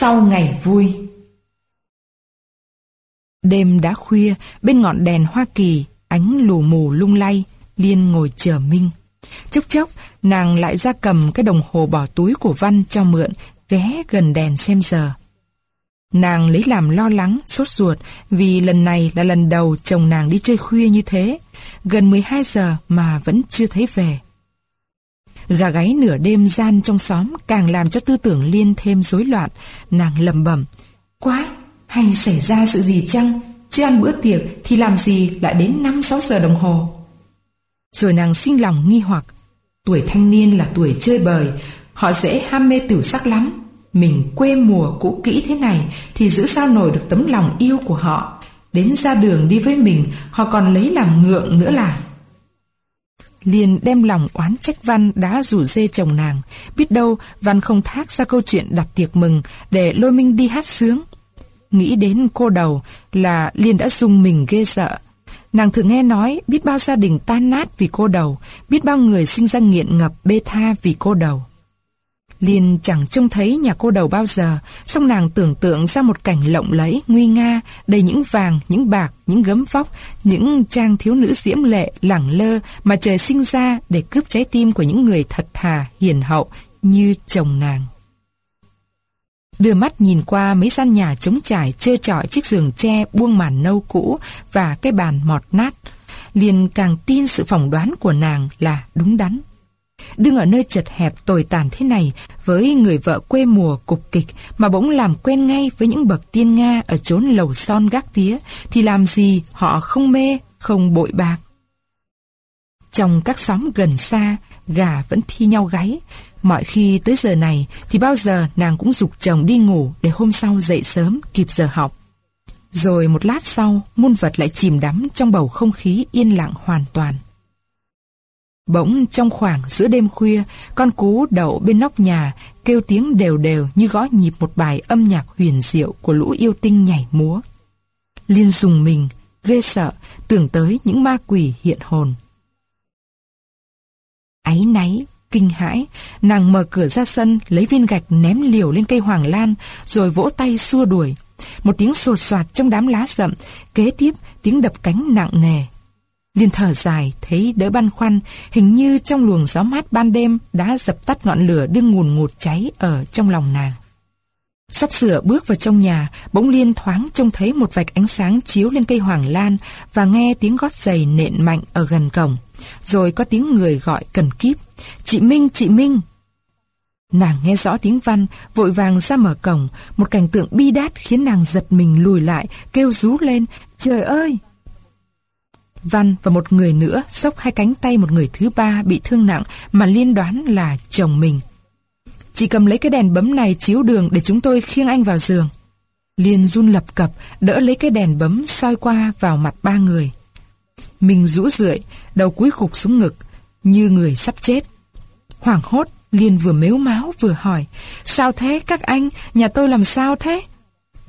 sau ngày vui Đêm đã khuya, bên ngọn đèn Hoa Kỳ, ánh lù mù lung lay, Liên ngồi chờ Minh. Chốc chốc, nàng lại ra cầm cái đồng hồ bỏ túi của Văn cho mượn, ghé gần đèn xem giờ. Nàng lấy làm lo lắng, sốt ruột vì lần này là lần đầu chồng nàng đi chơi khuya như thế. Gần 12 giờ mà vẫn chưa thấy về. Gà gáy nửa đêm gian trong xóm càng làm cho tư tưởng Liên thêm rối loạn. Nàng lầm bẩm quái, hay xảy ra sự gì chăng? Chứ ăn bữa tiệc thì làm gì lại đến 5-6 giờ đồng hồ? Rồi nàng sinh lòng nghi hoặc. Tuổi thanh niên là tuổi chơi bời, họ dễ ham mê tiểu sắc lắm. Mình quê mùa cũ kỹ thế này thì giữ sao nổi được tấm lòng yêu của họ. Đến ra đường đi với mình, họ còn lấy làm ngượng nữa là. Liền đem lòng oán trách Văn đã rủ dê chồng nàng. Biết đâu Văn không thác ra câu chuyện đặt tiệc mừng để lôi Minh đi hát sướng. Nghĩ đến cô đầu là Liên đã dùng mình ghê sợ. Nàng thường nghe nói biết bao gia đình tan nát vì cô đầu, biết bao người sinh ra nghiện ngập bê tha vì cô đầu. Liên chẳng trông thấy nhà cô đầu bao giờ, song nàng tưởng tượng ra một cảnh lộng lẫy, nguy nga, đầy những vàng, những bạc, những gấm vóc, những trang thiếu nữ diễm lệ, lẳng lơ mà trời sinh ra để cướp trái tim của những người thật thà, hiền hậu như chồng nàng. Đưa mắt nhìn qua mấy gian nhà trống trải trơ trọi chiếc giường tre buông màn nâu cũ và cái bàn mọt nát, liền càng tin sự phỏng đoán của nàng là đúng đắn. Đừng ở nơi chật hẹp tồi tàn thế này với người vợ quê mùa cục kịch mà bỗng làm quen ngay với những bậc tiên Nga ở chốn lầu son gác tía thì làm gì họ không mê, không bội bạc. Trong các xóm gần xa, gà vẫn thi nhau gáy. Mọi khi tới giờ này thì bao giờ nàng cũng dục chồng đi ngủ để hôm sau dậy sớm kịp giờ học. Rồi một lát sau, muôn vật lại chìm đắm trong bầu không khí yên lặng hoàn toàn. Bỗng trong khoảng giữa đêm khuya, con cú đậu bên nóc nhà, kêu tiếng đều đều như gõ nhịp một bài âm nhạc huyền diệu của lũ yêu tinh nhảy múa. Liên dùng mình, ghê sợ, tưởng tới những ma quỷ hiện hồn. Áy náy, kinh hãi, nàng mở cửa ra sân, lấy viên gạch ném liều lên cây hoàng lan, rồi vỗ tay xua đuổi. Một tiếng sột soạt trong đám lá rậm, kế tiếp tiếng đập cánh nặng nề liền thở dài, thấy đỡ băn khoăn, hình như trong luồng gió mát ban đêm đã dập tắt ngọn lửa đương ngùn ngụt cháy ở trong lòng nàng. Sắp sửa bước vào trong nhà, bỗng Liên thoáng trông thấy một vạch ánh sáng chiếu lên cây hoàng lan và nghe tiếng gót giày nện mạnh ở gần cổng. Rồi có tiếng người gọi cần kíp. Chị Minh, chị Minh! Nàng nghe rõ tiếng văn, vội vàng ra mở cổng, một cảnh tượng bi đát khiến nàng giật mình lùi lại, kêu rú lên, trời ơi! Văn và một người nữa sốc hai cánh tay một người thứ ba bị thương nặng mà liên đoán là chồng mình. Chị cầm lấy cái đèn bấm này chiếu đường để chúng tôi khiêng anh vào giường. Liên run lập cập, đỡ lấy cái đèn bấm soi qua vào mặt ba người. Mình rũ rượi, đầu cúi gục xuống ngực, như người sắp chết. Hoảng hốt, Liên vừa mếu máu vừa hỏi, sao thế các anh, nhà tôi làm sao thế?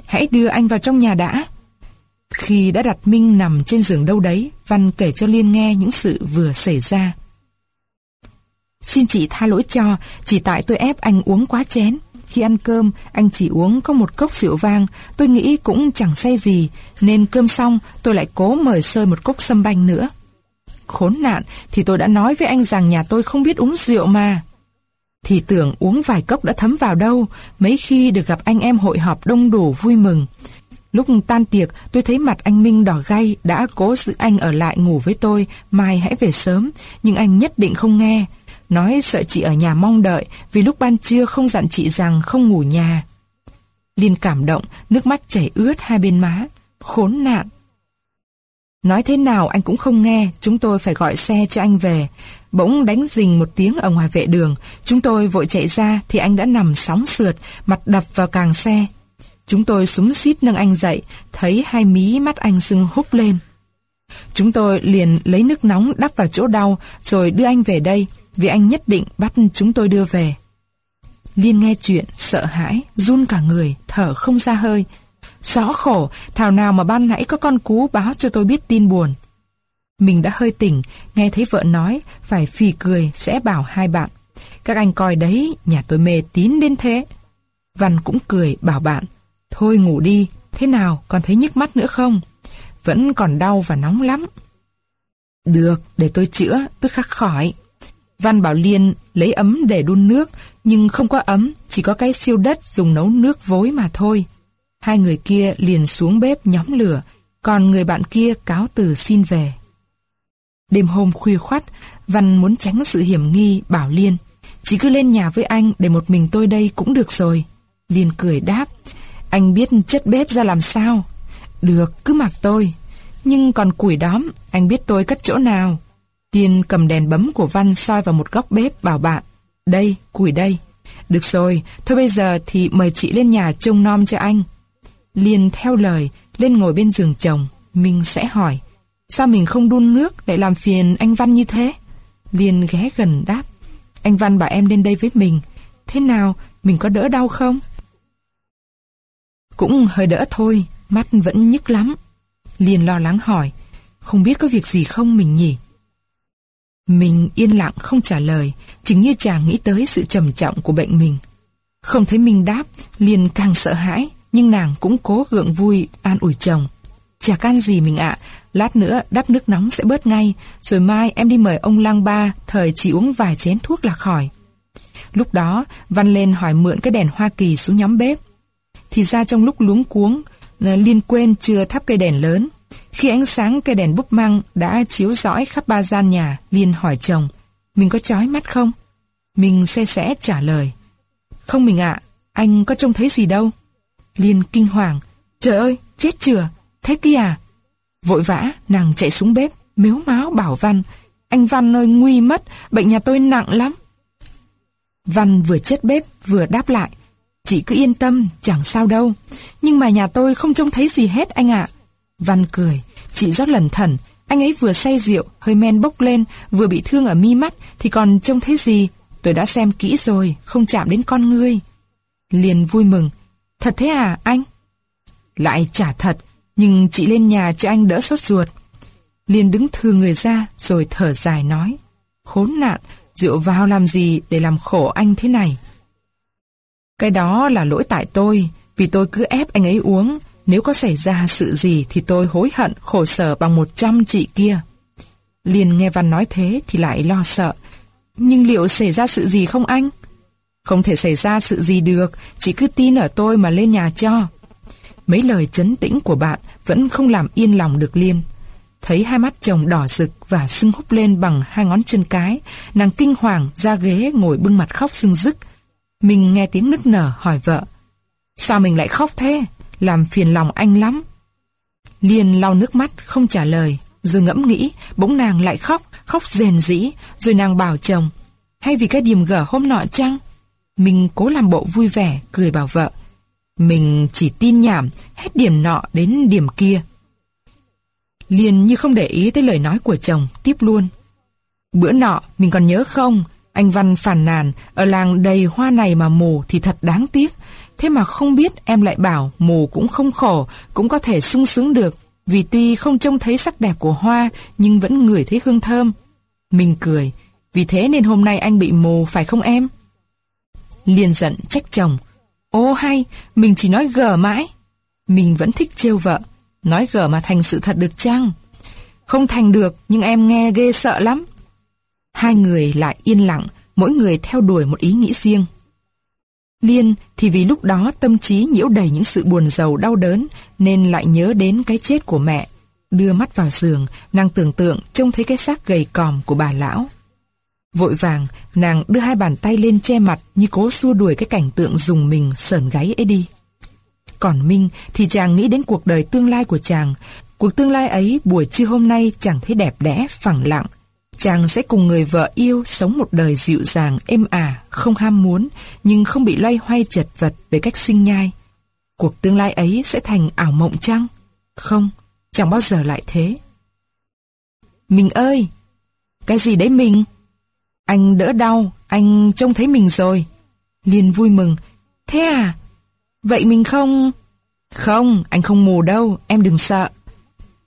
Hãy đưa anh vào trong nhà đã. Khi đã đặt Minh nằm trên giường đâu đấy, Văn kể cho Liên nghe những sự vừa xảy ra. Xin chị tha lỗi cho, chỉ tại tôi ép anh uống quá chén. Khi ăn cơm, anh chỉ uống có một cốc rượu vang, tôi nghĩ cũng chẳng say gì, nên cơm xong tôi lại cố mời sơi một cốc sâm banh nữa. Khốn nạn, thì tôi đã nói với anh rằng nhà tôi không biết uống rượu mà. Thì tưởng uống vài cốc đã thấm vào đâu, mấy khi được gặp anh em hội họp đông đủ vui mừng. Lúc tan tiệc, tôi thấy mặt anh Minh đỏ gay, đã cố giữ anh ở lại ngủ với tôi, mai hãy về sớm, nhưng anh nhất định không nghe. Nói sợ chị ở nhà mong đợi, vì lúc ban trưa không dặn chị rằng không ngủ nhà. Liên cảm động, nước mắt chảy ướt hai bên má. Khốn nạn! Nói thế nào anh cũng không nghe, chúng tôi phải gọi xe cho anh về. Bỗng đánh rình một tiếng ở ngoài vệ đường, chúng tôi vội chạy ra thì anh đã nằm sóng sượt, mặt đập vào càng xe. Chúng tôi súng xít nâng anh dậy, thấy hai mí mắt anh sưng húp lên. Chúng tôi liền lấy nước nóng đắp vào chỗ đau rồi đưa anh về đây, vì anh nhất định bắt chúng tôi đưa về. Liên nghe chuyện, sợ hãi, run cả người, thở không ra hơi. Rõ khổ, thảo nào mà ban nãy có con cú báo cho tôi biết tin buồn. Mình đã hơi tỉnh, nghe thấy vợ nói, phải phì cười sẽ bảo hai bạn. Các anh coi đấy, nhà tôi mê tín đến thế. Văn cũng cười bảo bạn, thôi ngủ đi, thế nào, còn thấy nhức mắt nữa không? Vẫn còn đau và nóng lắm. Được, để tôi chữa, tức khắc khỏi. Văn bảo Liên lấy ấm để đun nước, nhưng không có ấm, chỉ có cái siêu đất dùng nấu nước vối mà thôi. Hai người kia liền xuống bếp nhóm lửa, còn người bạn kia cáo từ xin về. Đêm hôm khuya khoắt, Văn muốn tránh sự hiểm nghi, bảo Liên. Chỉ cứ lên nhà với anh để một mình tôi đây cũng được rồi. Liên cười đáp, anh biết chất bếp ra làm sao. Được, cứ mặc tôi. Nhưng còn củi đóm, anh biết tôi cất chỗ nào. Tiên cầm đèn bấm của Văn soi vào một góc bếp bảo bạn. Đây, củi đây. Được rồi, thôi bây giờ thì mời chị lên nhà trông nom cho anh. Liên theo lời, lên ngồi bên giường chồng. Minh sẽ hỏi, sao mình không đun nước lại làm phiền anh Văn như thế? Liên ghé gần đáp, anh Văn bảo em lên đây với mình. Thế nào, mình có đỡ đau không? Cũng hơi đỡ thôi, mắt vẫn nhức lắm. Liên lo lắng hỏi, không biết có việc gì không mình nhỉ? Mình yên lặng không trả lời, chính như chàng nghĩ tới sự trầm trọng của bệnh mình. Không thấy mình đáp, liền càng sợ hãi, nhưng nàng cũng cố gượng vui, an ủi chồng. Chả can gì mình ạ, lát nữa đắp nước nóng sẽ bớt ngay, rồi mai em đi mời ông lang ba, thời chỉ uống vài chén thuốc là khỏi. Lúc đó, Văn lên hỏi mượn cái đèn Hoa Kỳ xuống nhóm bếp. Thì ra trong lúc luống cuống, ờ, Liên quên chưa thắp cây đèn lớn. Khi ánh sáng cây đèn búp măng đã chiếu rõi khắp ba gian nhà, Liên hỏi chồng, mình có chói mắt không? Mình xe sẽ trả lời. Không mình ạ, anh có trông thấy gì đâu. Liên kinh hoàng, trời ơi, chết chừa thế kia à? Vội vã, nàng chạy xuống bếp, mếu máu bảo Văn, anh Văn ơi nguy mất, bệnh nhà tôi nặng lắm. Văn vừa chết bếp vừa đáp lại, chị cứ yên tâm, chẳng sao đâu. Nhưng mà nhà tôi không trông thấy gì hết anh ạ. Văn cười, chị rót lần thần, anh ấy vừa say rượu, hơi men bốc lên, vừa bị thương ở mi mắt, thì còn trông thấy gì? Tôi đã xem kỹ rồi, không chạm đến con ngươi. Liền vui mừng, thật thế à anh? Lại trả thật, nhưng chị lên nhà cho anh đỡ sốt ruột. Liền đứng thừa người ra rồi thở dài nói, khốn nạn, rượu vào làm gì để làm khổ anh thế này? Cái đó là lỗi tại tôi, vì tôi cứ ép anh ấy uống, nếu có xảy ra sự gì thì tôi hối hận khổ sở bằng một trăm chị kia. Liền nghe Văn nói thế thì lại lo sợ. Nhưng liệu xảy ra sự gì không anh? Không thể xảy ra sự gì được, chỉ cứ tin ở tôi mà lên nhà cho. Mấy lời chấn tĩnh của bạn vẫn không làm yên lòng được Liên. Thấy hai mắt chồng đỏ rực và sưng húp lên bằng hai ngón chân cái, nàng kinh hoàng ra ghế ngồi bưng mặt khóc sưng rức. Mình nghe tiếng nức nở hỏi vợ. Sao mình lại khóc thế? Làm phiền lòng anh lắm. Liên lau nước mắt không trả lời, rồi ngẫm nghĩ, bỗng nàng lại khóc, khóc rền rĩ, rồi nàng bảo chồng. Hay vì cái điểm gở hôm nọ chăng? Mình cố làm bộ vui vẻ, cười bảo vợ. Mình chỉ tin nhảm, hết điểm nọ đến điểm kia. Liền như không để ý tới lời nói của chồng, tiếp luôn. Bữa nọ, mình còn nhớ không? Anh Văn phàn nàn, ở làng đầy hoa này mà mù thì thật đáng tiếc. Thế mà không biết em lại bảo mù cũng không khổ, cũng có thể sung sướng được. Vì tuy không trông thấy sắc đẹp của hoa, nhưng vẫn ngửi thấy hương thơm. Mình cười, vì thế nên hôm nay anh bị mù phải không em? Liền giận trách chồng. Ô hay, mình chỉ nói gờ mãi. Mình vẫn thích trêu vợ. Nói gờ mà thành sự thật được chăng? Không thành được, nhưng em nghe ghê sợ lắm. Hai người lại yên lặng, mỗi người theo đuổi một ý nghĩ riêng. Liên thì vì lúc đó tâm trí nhiễu đầy những sự buồn giàu đau đớn nên lại nhớ đến cái chết của mẹ. Đưa mắt vào giường, nàng tưởng tượng trông thấy cái xác gầy còm của bà lão. Vội vàng, nàng đưa hai bàn tay lên che mặt như cố xua đuổi cái cảnh tượng dùng mình sờn gáy ấy đi. Còn Minh thì chàng nghĩ đến cuộc đời tương lai của chàng. Cuộc tương lai ấy buổi trưa hôm nay chẳng thấy đẹp đẽ, phẳng lặng. Chàng sẽ cùng người vợ yêu sống một đời dịu dàng, êm ả, không ham muốn, nhưng không bị loay hoay chật vật về cách sinh nhai. Cuộc tương lai ấy sẽ thành ảo mộng chăng? Không, chẳng bao giờ lại thế. Mình ơi! Cái gì đấy mình? Anh đỡ đau, anh trông thấy mình rồi. Liên vui mừng. Thế à? Vậy mình không... Không, anh không mù đâu, em đừng sợ.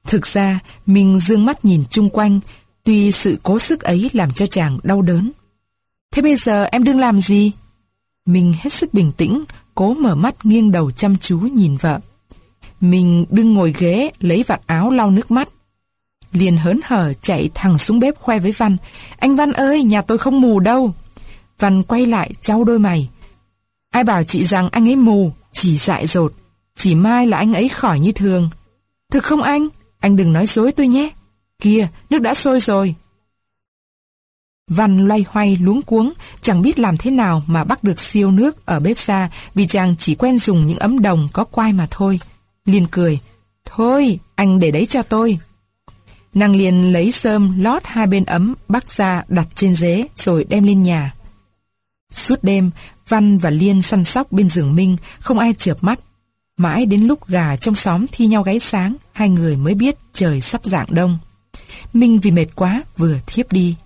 Thực ra, mình dương mắt nhìn chung quanh, tuy sự cố sức ấy làm cho chàng đau đớn. Thế bây giờ em đừng làm gì? Mình hết sức bình tĩnh, cố mở mắt nghiêng đầu chăm chú nhìn vợ. Mình đừng ngồi ghế, lấy vạt áo lau nước mắt. Liền hớn hở chạy thẳng xuống bếp khoe với Văn. Anh Văn ơi, nhà tôi không mù đâu. Văn quay lại trao đôi mày. Ai bảo chị rằng anh ấy mù, chỉ dại dột. Chỉ mai là anh ấy khỏi như thường. Thực không anh? Anh đừng nói dối tôi nhé. Kìa, nước đã sôi rồi. Văn loay hoay luống cuống, chẳng biết làm thế nào mà bắt được siêu nước ở bếp xa vì chàng chỉ quen dùng những ấm đồng có quai mà thôi. Liên cười, thôi, anh để đấy cho tôi. Nàng liền lấy sơm lót hai bên ấm bắt ra đặt trên dế rồi đem lên nhà. Suốt đêm, Văn và Liên săn sóc bên giường Minh, không ai chợp mắt. Mãi đến lúc gà trong xóm thi nhau gáy sáng, hai người mới biết trời sắp dạng đông. Minh vì mệt quá, vừa thiếp đi.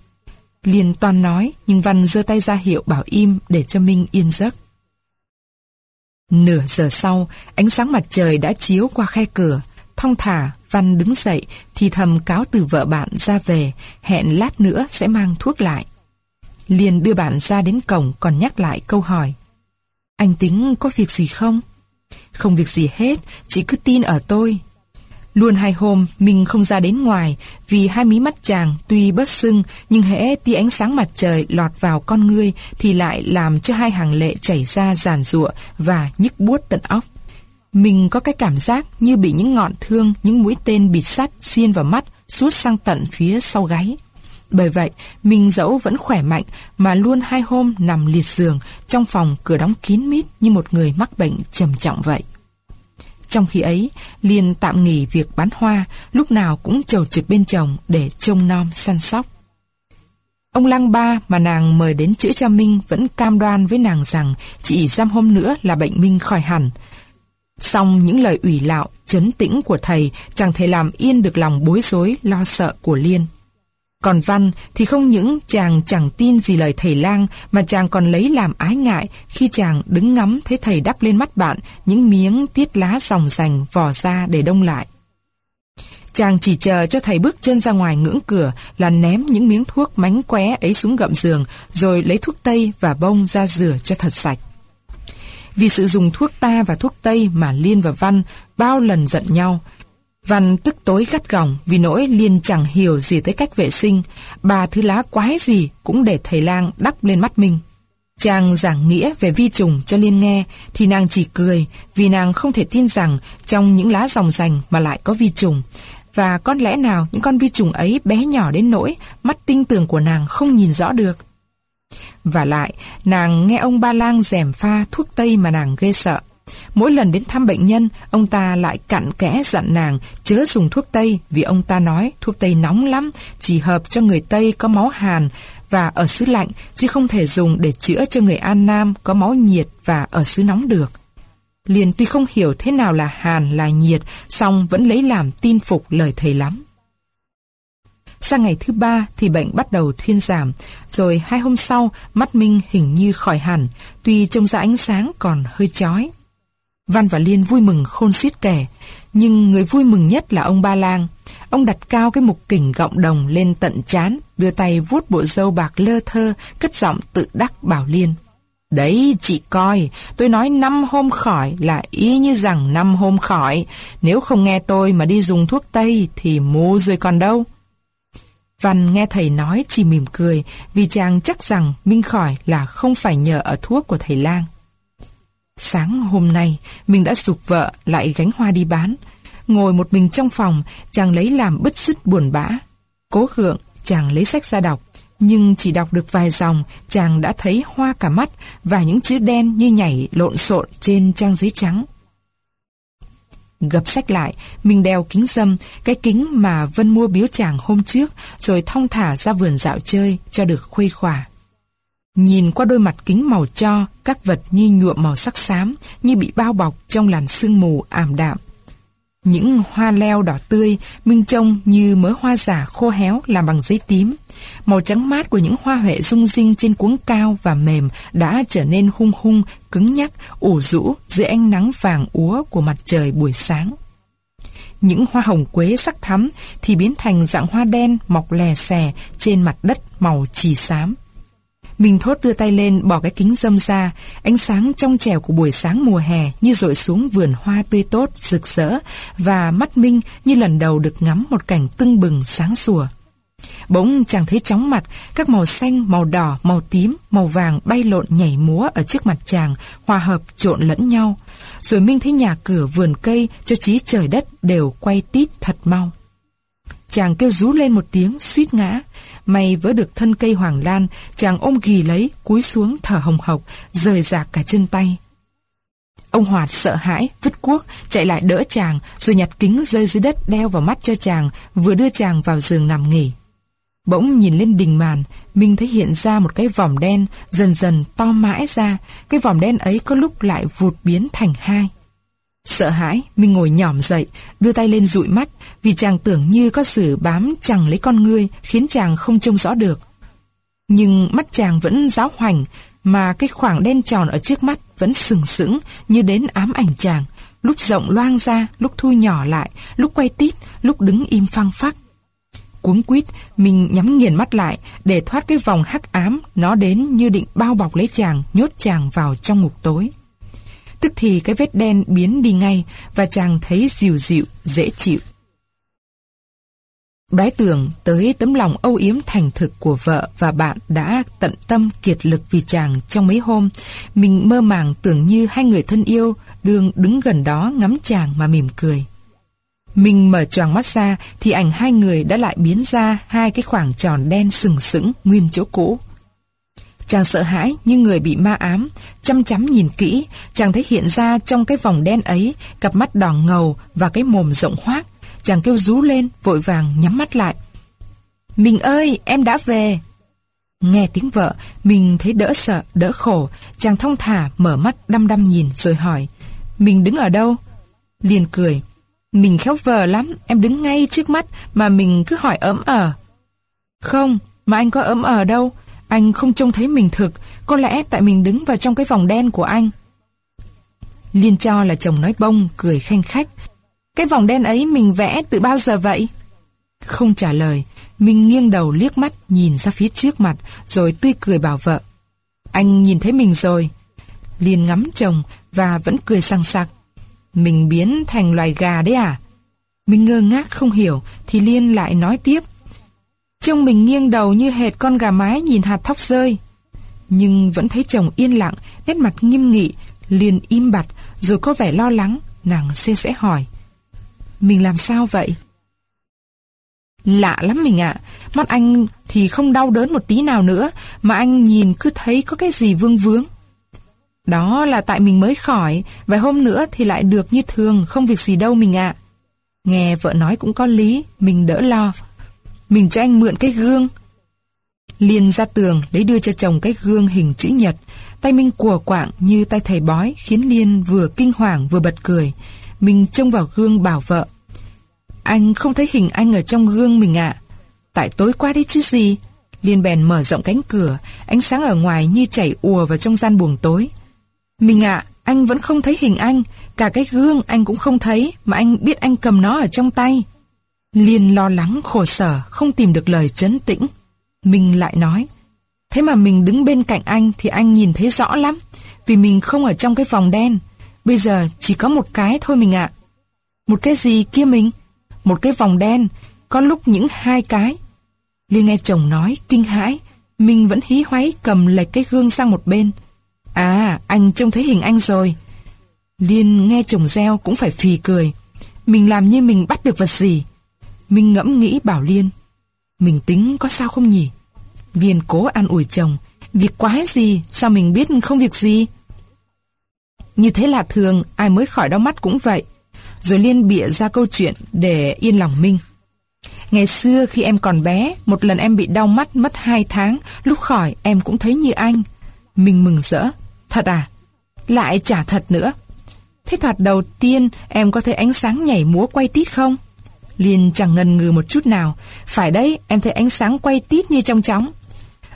Liên toàn nói, nhưng Văn giơ tay ra hiệu bảo im để cho Minh yên giấc. Nửa giờ sau, ánh sáng mặt trời đã chiếu qua khe cửa. Thong thả, Văn đứng dậy, thì thầm cáo từ vợ bạn ra về, hẹn lát nữa sẽ mang thuốc lại. Liên đưa bạn ra đến cổng còn nhắc lại câu hỏi. Anh tính có việc gì không? Không việc gì hết, chỉ cứ tin ở tôi. Luôn hai hôm mình không ra đến ngoài vì hai mí mắt chàng tuy bớt sưng nhưng hễ tia ánh sáng mặt trời lọt vào con ngươi thì lại làm cho hai hàng lệ chảy ra giàn giụa và nhức buốt tận óc. Mình có cái cảm giác như bị những ngọn thương, những mũi tên bịt sắt xiên vào mắt suốt sang tận phía sau gáy. Bởi vậy, mình dẫu vẫn khỏe mạnh mà luôn hai hôm nằm liệt giường trong phòng cửa đóng kín mít như một người mắc bệnh trầm trọng vậy. Trong khi ấy, Liên tạm nghỉ việc bán hoa, lúc nào cũng trầu trực bên chồng để trông nom săn sóc. Ông Lăng Ba mà nàng mời đến chữa cho Minh vẫn cam đoan với nàng rằng chỉ giam hôm nữa là bệnh Minh khỏi hẳn. Xong những lời ủy lạo, chấn tĩnh của thầy chẳng thể làm yên được lòng bối rối, lo sợ của Liên. Còn Văn thì không những chàng chẳng tin gì lời thầy lang mà chàng còn lấy làm ái ngại khi chàng đứng ngắm thấy thầy đắp lên mắt bạn những miếng tiết lá ròng rành vò ra để đông lại. Chàng chỉ chờ cho thầy bước chân ra ngoài ngưỡng cửa là ném những miếng thuốc mánh qué ấy xuống gậm giường rồi lấy thuốc tây và bông ra rửa cho thật sạch. Vì sự dùng thuốc ta và thuốc tây mà Liên và Văn bao lần giận nhau, Văn tức tối gắt gỏng vì nỗi liên chẳng hiểu gì tới cách vệ sinh, bà thứ lá quái gì cũng để thầy lang đắp lên mắt mình. Chàng giảng nghĩa về vi trùng cho Liên nghe thì nàng chỉ cười vì nàng không thể tin rằng trong những lá ròng rành mà lại có vi trùng. Và có lẽ nào những con vi trùng ấy bé nhỏ đến nỗi mắt tinh tường của nàng không nhìn rõ được. Và lại, nàng nghe ông ba lang rèm pha thuốc tây mà nàng ghê sợ. Mỗi lần đến thăm bệnh nhân, ông ta lại cặn kẽ dặn nàng chớ dùng thuốc Tây vì ông ta nói thuốc Tây nóng lắm, chỉ hợp cho người Tây có máu hàn và ở xứ lạnh, chứ không thể dùng để chữa cho người An Nam có máu nhiệt và ở xứ nóng được. Liền tuy không hiểu thế nào là hàn là nhiệt, song vẫn lấy làm tin phục lời thầy lắm. Sang ngày thứ ba thì bệnh bắt đầu thuyên giảm, rồi hai hôm sau mắt Minh hình như khỏi hẳn, tuy trông ra ánh sáng còn hơi chói. Văn và Liên vui mừng khôn xiết kể, nhưng người vui mừng nhất là ông Ba Lang. Ông đặt cao cái mục kỉnh gọng đồng lên tận chán, đưa tay vuốt bộ râu bạc lơ thơ, cất giọng tự đắc bảo Liên. Đấy, chị coi, tôi nói năm hôm khỏi là y như rằng năm hôm khỏi. Nếu không nghe tôi mà đi dùng thuốc Tây thì mù rồi còn đâu. Văn nghe thầy nói chỉ mỉm cười vì chàng chắc rằng Minh khỏi là không phải nhờ ở thuốc của thầy lang. Sáng hôm nay, mình đã dục vợ lại gánh hoa đi bán. Ngồi một mình trong phòng, chàng lấy làm bứt xứt buồn bã. Cố gượng, chàng lấy sách ra đọc. Nhưng chỉ đọc được vài dòng, chàng đã thấy hoa cả mắt và những chữ đen như nhảy lộn xộn trên trang giấy trắng. Gập sách lại, mình đeo kính dâm, cái kính mà Vân mua biếu chàng hôm trước, rồi thong thả ra vườn dạo chơi cho được khuây khỏa. Nhìn qua đôi mặt kính màu cho, các vật như nhuộm màu sắc xám, như bị bao bọc trong làn sương mù ảm đạm. Những hoa leo đỏ tươi, minh trông như mớ hoa giả khô héo làm bằng giấy tím. Màu trắng mát của những hoa huệ rung rinh trên cuống cao và mềm đã trở nên hung hung, cứng nhắc, ủ rũ dưới ánh nắng vàng úa của mặt trời buổi sáng. Những hoa hồng quế sắc thắm thì biến thành dạng hoa đen mọc lè xè trên mặt đất màu trì xám. Mình thốt đưa tay lên bỏ cái kính dâm ra, ánh sáng trong trẻo của buổi sáng mùa hè như rội xuống vườn hoa tươi tốt, rực rỡ, và mắt Minh như lần đầu được ngắm một cảnh tưng bừng sáng sủa. Bỗng chàng thấy chóng mặt, các màu xanh, màu đỏ, màu tím, màu vàng bay lộn nhảy múa ở trước mặt chàng, hòa hợp trộn lẫn nhau. Rồi Minh thấy nhà cửa vườn cây cho trí trời đất đều quay tít thật mau. Chàng kêu rú lên một tiếng, suýt ngã. May vỡ được thân cây hoàng lan, chàng ôm ghì lấy, cúi xuống thở hồng hộc, rời rạc cả chân tay. Ông Hoạt sợ hãi, vứt cuốc, chạy lại đỡ chàng, rồi nhặt kính rơi dưới đất đeo vào mắt cho chàng, vừa đưa chàng vào giường nằm nghỉ. Bỗng nhìn lên đình màn, Minh thấy hiện ra một cái vòng đen, dần dần to mãi ra, cái vòng đen ấy có lúc lại vụt biến thành hai. Sợ hãi, mình ngồi nhỏm dậy, đưa tay lên dụi mắt, vì chàng tưởng như có sự bám chẳng lấy con ngươi, khiến chàng không trông rõ được. Nhưng mắt chàng vẫn giáo hoành, mà cái khoảng đen tròn ở trước mắt vẫn sừng sững như đến ám ảnh chàng, lúc rộng loang ra, lúc thu nhỏ lại, lúc quay tít, lúc đứng im phăng phắc. Cuống quýt, mình nhắm nghiền mắt lại để thoát cái vòng hắc ám nó đến như định bao bọc lấy chàng, nhốt chàng vào trong ngục tối. Tức thì cái vết đen biến đi ngay và chàng thấy dịu dịu, dễ chịu. Đoái tưởng tới tấm lòng âu yếm thành thực của vợ và bạn đã tận tâm kiệt lực vì chàng trong mấy hôm. Mình mơ màng tưởng như hai người thân yêu đương đứng gần đó ngắm chàng mà mỉm cười. Mình mở choàng mắt ra thì ảnh hai người đã lại biến ra hai cái khoảng tròn đen sừng sững nguyên chỗ cũ. Chàng sợ hãi như người bị ma ám, chăm chăm nhìn kỹ, chàng thấy hiện ra trong cái vòng đen ấy cặp mắt đỏ ngầu và cái mồm rộng hoác. Chàng kêu rú lên, vội vàng nhắm mắt lại. Mình ơi, em đã về. Nghe tiếng vợ, mình thấy đỡ sợ, đỡ khổ. Chàng thông thả, mở mắt đăm đăm nhìn rồi hỏi. Mình đứng ở đâu? Liền cười. Mình khéo vờ lắm, em đứng ngay trước mắt mà mình cứ hỏi ấm ở. Không, mà anh có ấm ở đâu. Anh không trông thấy mình thực, có lẽ tại mình đứng vào trong cái vòng đen của anh. Liên cho là chồng nói bông, cười khanh khách. Cái vòng đen ấy mình vẽ từ bao giờ vậy? Không trả lời, mình nghiêng đầu liếc mắt nhìn ra phía trước mặt, rồi tươi cười bảo vợ. Anh nhìn thấy mình rồi. Liên ngắm chồng và vẫn cười sang sặc. Mình biến thành loài gà đấy à? Mình ngơ ngác không hiểu, thì Liên lại nói tiếp. Trông mình nghiêng đầu như hệt con gà mái nhìn hạt thóc rơi. Nhưng vẫn thấy chồng yên lặng, nét mặt nghiêm nghị, liền im bặt, rồi có vẻ lo lắng, nàng xê sẽ hỏi. Mình làm sao vậy? Lạ lắm mình ạ, mắt anh thì không đau đớn một tí nào nữa, mà anh nhìn cứ thấy có cái gì vương vướng. Đó là tại mình mới khỏi, vài hôm nữa thì lại được như thường, không việc gì đâu mình ạ. Nghe vợ nói cũng có lý, mình đỡ lo. Mình cho anh mượn cái gương. Liên ra tường lấy đưa cho chồng cái gương hình chữ nhật. Tay Minh của quạng như tay thầy bói khiến Liên vừa kinh hoàng vừa bật cười. Mình trông vào gương bảo vợ. Anh không thấy hình anh ở trong gương mình ạ. Tại tối quá đấy chứ gì. Liên bèn mở rộng cánh cửa, ánh sáng ở ngoài như chảy ùa vào trong gian buồng tối. Mình ạ, anh vẫn không thấy hình anh, cả cái gương anh cũng không thấy, mà anh biết anh cầm nó ở trong tay. Liên lo lắng khổ sở, không tìm được lời chấn tĩnh. Mình lại nói, thế mà mình đứng bên cạnh anh thì anh nhìn thấy rõ lắm, vì mình không ở trong cái vòng đen. Bây giờ chỉ có một cái thôi mình ạ. Một cái gì kia mình? Một cái vòng đen, có lúc những hai cái. Liên nghe chồng nói, kinh hãi, mình vẫn hí hoáy cầm lệch cái gương sang một bên. À, anh trông thấy hình anh rồi. Liên nghe chồng reo cũng phải phì cười. Mình làm như mình bắt được vật gì. Minh ngẫm nghĩ bảo Liên. Mình tính có sao không nhỉ? Liên cố an ủi chồng. Việc quái gì, sao mình biết không việc gì? Như thế là thường, ai mới khỏi đau mắt cũng vậy. Rồi Liên bịa ra câu chuyện để yên lòng Minh. Ngày xưa khi em còn bé, một lần em bị đau mắt mất hai tháng, lúc khỏi em cũng thấy như anh. Minh mừng rỡ. Thật à? Lại chả thật nữa. Thế thoạt đầu tiên em có thấy ánh sáng nhảy múa quay tít không? Liên chẳng ngần ngừ một chút nào. Phải đấy, em thấy ánh sáng quay tít như trong chóng.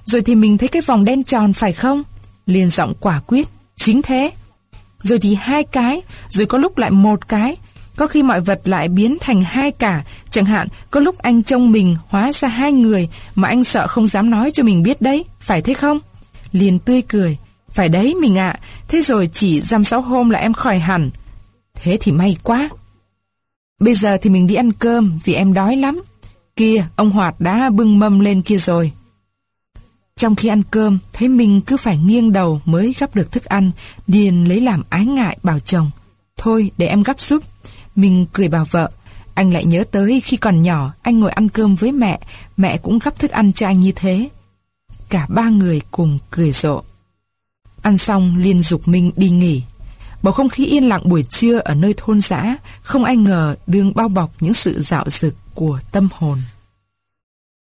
Rồi thì mình thấy cái vòng đen tròn phải không? Liên giọng quả quyết. Chính thế. Rồi thì hai cái, rồi có lúc lại một cái. Có khi mọi vật lại biến thành hai cả. Chẳng hạn, có lúc anh trông mình hóa ra hai người mà anh sợ không dám nói cho mình biết đấy. Phải thế không? liền tươi cười. Phải đấy mình ạ, thế rồi chỉ giam sáu hôm là em khỏi hẳn. Thế thì may quá. Bây giờ thì mình đi ăn cơm vì em đói lắm. Kia, ông Hoạt đã bưng mâm lên kia rồi. Trong khi ăn cơm, thấy mình cứ phải nghiêng đầu mới gắp được thức ăn, Điền lấy làm ái ngại bảo chồng. Thôi, để em gắp giúp. Mình cười bảo vợ. Anh lại nhớ tới khi còn nhỏ, anh ngồi ăn cơm với mẹ, mẹ cũng gắp thức ăn cho anh như thế. Cả ba người cùng cười rộ. Ăn xong, Liên dục Minh đi nghỉ. Bầu không khí yên lặng buổi trưa ở nơi thôn dã, không ai ngờ đương bao bọc những sự dạo dực của tâm hồn.